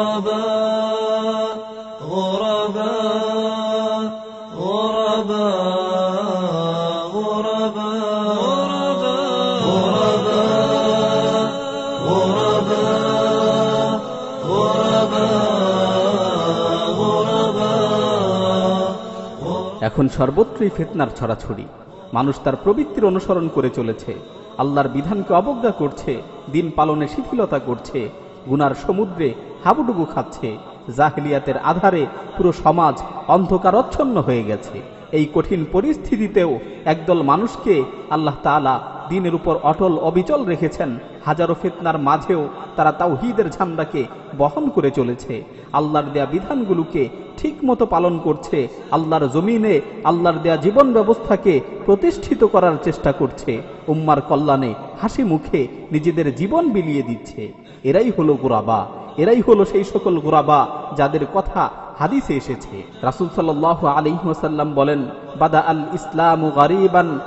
غرباء غرباء غرباء غرباء غرباء غرباء غرباء غرباء এখন সর্বত্রই ফেতনার ছড়াছড়ি মানুষ তার প্রবৃত্তির অনুসরণ করে চলেছে আল্লাহর বিধানকে অবজ্ঞা করছে দিন পালনে শিথিলতা করছে গুনার সমুদ্রে হাবুডুবু খাচ্ছে। জাহিলিয়াতের আধারে পুরো সমাজ অন্ধকারচ্ছন্ন হয়ে গেছে। এই কঠিন পরিস্থিতিতেও একদল মানুষকে আল্লাহ তাআলা দিনের উপর অটল অবিচল রেখেছেন। হাজারো ফিতনার মাঝেও তারা তাওহীদের ঝান্ডাকে বহন করে চলেছে। আল্লাহর দেয়া বিধানগুলোকে ঠিক মতো পালন করছে, আল্লাহর জমিনে আল্লাহর দেয়া জীবন ব্যবস্থাকে প্রতিষ্ঠিত করার চেষ্টা করছে। উম্মার কল্যাণে হাসি মুখে নিজেদের জীবন বিলিয়ে দিচ্ছে। এরাই হলো গোরাবা। এরাই হলো সেই সকল গোরাবা যাদের কথা হাদিসে এসেছে। রাসূল সাল্লাল্লাহু আলাইহি ওয়াসাল্লাম বলেন বাদা আল ইসলামু গারিবান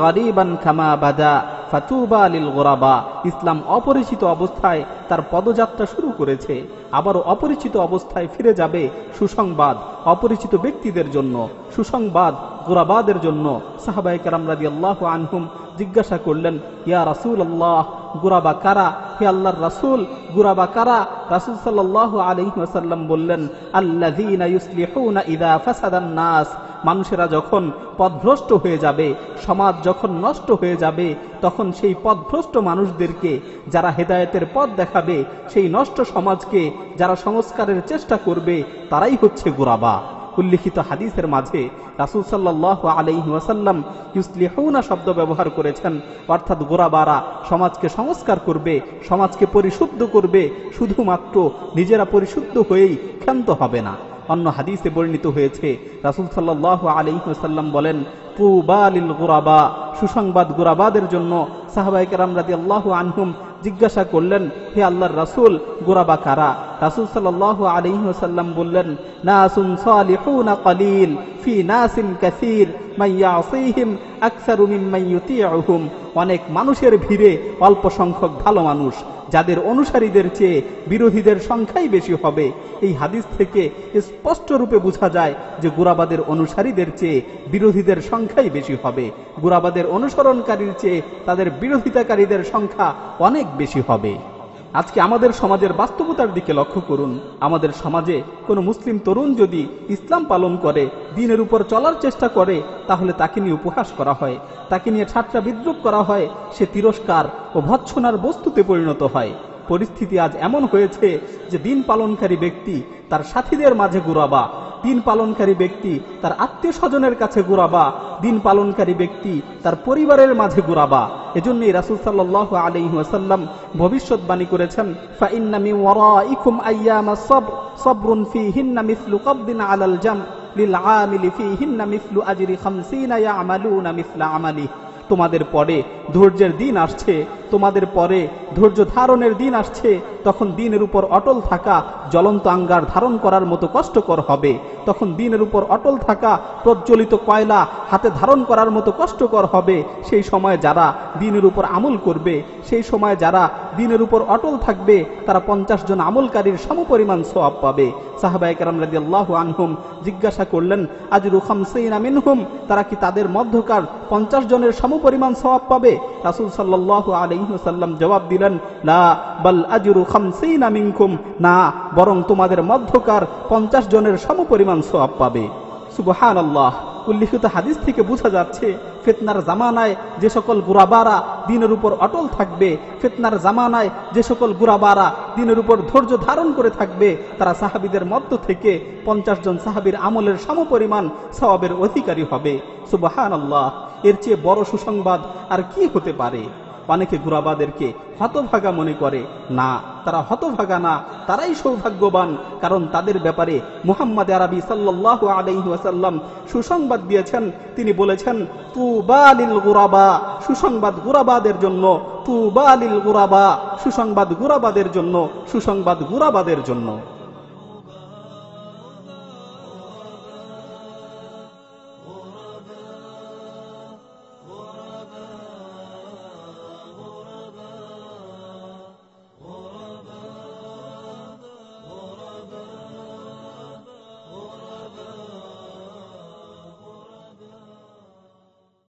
গারিবান বাদা, ফাতুবা গোরাবা। ইসলাম অপরিচিত অবস্থায় তার পদযাত্রা শুরু করেছে। আবারও অপরিচিত অবস্থায় ফিরে যাবে সুসংবাদ অপরিচিত ব্যক্তিদের জন্য, সুসংবাদ গোরাবাদের জন্য। সাহাবায়ে কেরাম আল্লাহ আনহুম জিজ্ঞাসা করলেন, ইয়া রাসূল আল্লাহ গুরাবা কারা? হে আল্লাহর রাসূল, গুরাবা কারা? রাসূল সাল্লাল্লাহু আলাইহি বললেন ইযা ফাসাদান নাস মানুষেরা যখন পথভ্রষ্ট হয়ে যাবে, সমাজ যখন নষ্ট হয়ে যাবে, তখন সেই পথভ্রষ্ট মানুষদেরকে যারা হেদায়েতের পথ দেখাবে, সেই নষ্ট সমাজকে যারা সংস্কারের চেষ্টা করবে, তারাই হচ্ছে গুরাবা। উল্লিখিত হাদিসের মাঝে রাসুল সাল্লাহ আলহি ওয়াসাল্লাম ইউসলিহুনা শব্দ ব্যবহার করেছেন। অর্থাৎ গোরাবারা সমাজকে সংস্কার করবে, সমাজকে পরিশুদ্ধ করবে, শুধুমাত্র নিজেরা পরিশুদ্ধ হয়েই ক্ষান্ত হবে না। অন্য হাদিসে বর্ণিত হয়েছে, রাসুল সাল্লাহ আলিহাসাল্লাম বলেন পুবালিল গোরাবা সুসংবাদ গোরাবাদের জন্য সাহাবাই কেরাম রাদি আল্লাহ আনহুম জিজ্ঞাসা করলেন, হে আল্লাহর রাসুল, গোরাবা কারা? রাসূল সাল্লাল্লাহু বললেন না নাসুন সালিহুনা কলিল, ফি নাসিন কাসীর অনেক মানুষের ভিড়ে অল্প সংখ্যক ভালো মানুষ, যাদের অনুসারীদের চেয়ে বিরোধীদের সংখ্যাই বেশি হবে। এই হাদিস থেকে স্পষ্ট রূপে বোঝা যায় যে গুরাবাদের অনুসারীদের চেয়ে বিরোধীদের সংখ্যাই বেশি হবে। গুরাবাদের অনুসরণকারীর চেয়ে তাদের বিরোধিতাকারীদের সংখ্যা অনেক বেশি হবে। আজকে আমাদের সমাজের বাস্তবতার দিকে লক্ষ্য করুন। আমাদের সমাজে কোনো মুসলিম তরুণ যদি ইসলাম পালন করে, দিনের উপর চলার চেষ্টা করে, তাহলে তাকে নিয়ে উপহাস করা হয়, তাকে নিয়ে ঠাট্টা বিদ্রুপ করা হয়, সে তিরস্কার ও ভৎসনার বস্তুতে পরিণত হয়। পরিস্থিতি আজ এমন হয়েছে যে দিন পালনকারী ব্যক্তি তার সাথীদের মাঝে গুরাবা দিন পালনকারী ব্যক্তি তার আত্মীয় স্বজনের কাছে গুরাবা দিন পালনকারী ব্যক্তি তার পরিবারের মাঝে গুরাবা এজন্যই রাসুল সাল্লাহ আলাইহি ওয়াসাল্লাম ভবিষ্যৎবাণী করেছেন, ফাইন্না মিন ওয়ারাইকুম আইয়ামা সাবর সাবরুন ফীহিন্না মিসলু কবদিন আলাল জাম, লিল আমিলি ফীহিন্না মিসলু আজরি 50 ইয়ামালুনা মিসলা আমালি। তোমাদের পরে ধৈর্যের দিন আসছে তোমাদের পরে ধৈর্য ধারণের দিন আসছে, তখন দিনের উপর অটল থাকা জ্বলন্ত আঙ্গার ধারণ করার মতো কষ্টকর হবে। তখন দিনের উপর অটল থাকা প্রজ্বলিত কয়লা হাতে ধারণ করার মতো কষ্টকর হবে। সেই সময় যারা দিনের উপর আমল করবে, সেই সময় যারা দিনের উপর অটল থাকবে, তারা পঞ্চাশ জন আমলকারীর সমপরিমাণ সোয়াব পাবে। সাহাবাই কারাম রাজি আল্লাহ আনহুম জিজ্ঞাসা করলেন আজ রুখাম সেইনা মিনহুম? তারা কি তাদের মধ্যকার পঞ্চাশ জনের সমপরিমাণ সোয়াব পাবে? রাসুল সাল্লাহ জবাব দিলেন, লা, বাল না, বরং তোমাদের মধ্যকার পঞ্চাশ জনের সোয়াব পাবে। সুবহান আল্লাহ উল্লিখিত হাদিস থেকে বোঝা যাচ্ছে, ফেতনার জামানায় যে সকল গুরাবারা দিনের উপর অটল থাকবে, ফেতনার জামানায় যে সকল গুরাবারা দিনের উপর ধৈর্য ধারণ করে থাকবে, তারা সাহাবিদের মধ্য থেকে পঞ্চাশ জন সাহাবির আমলের সমপরিমাণ সওয়াবের অধিকারী হবে। সুবহান আল্লাহ এর চেয়ে বড় সুসংবাদ আর কি হতে পারে? অনেকে গুরাবাদেরকে হতভাগা মনে করে। না, তারা হতভাগা না, তারাই সৌভাগ্যবান, কারণ তাদের ব্যাপারে মুহাম্মদ আরবি সাল্লাহ আলাইহি ওয়াসাল্লাম সুসংবাদ দিয়েছেন। তিনি বলেছেন তু বালিল গুরাবা সুসংবাদ গুরাবাদের জন্য। তু বালিল গুরাবা সুসংবাদ গুরাবাদের জন্য। সুসংবাদ গুরাবাদের জন্য।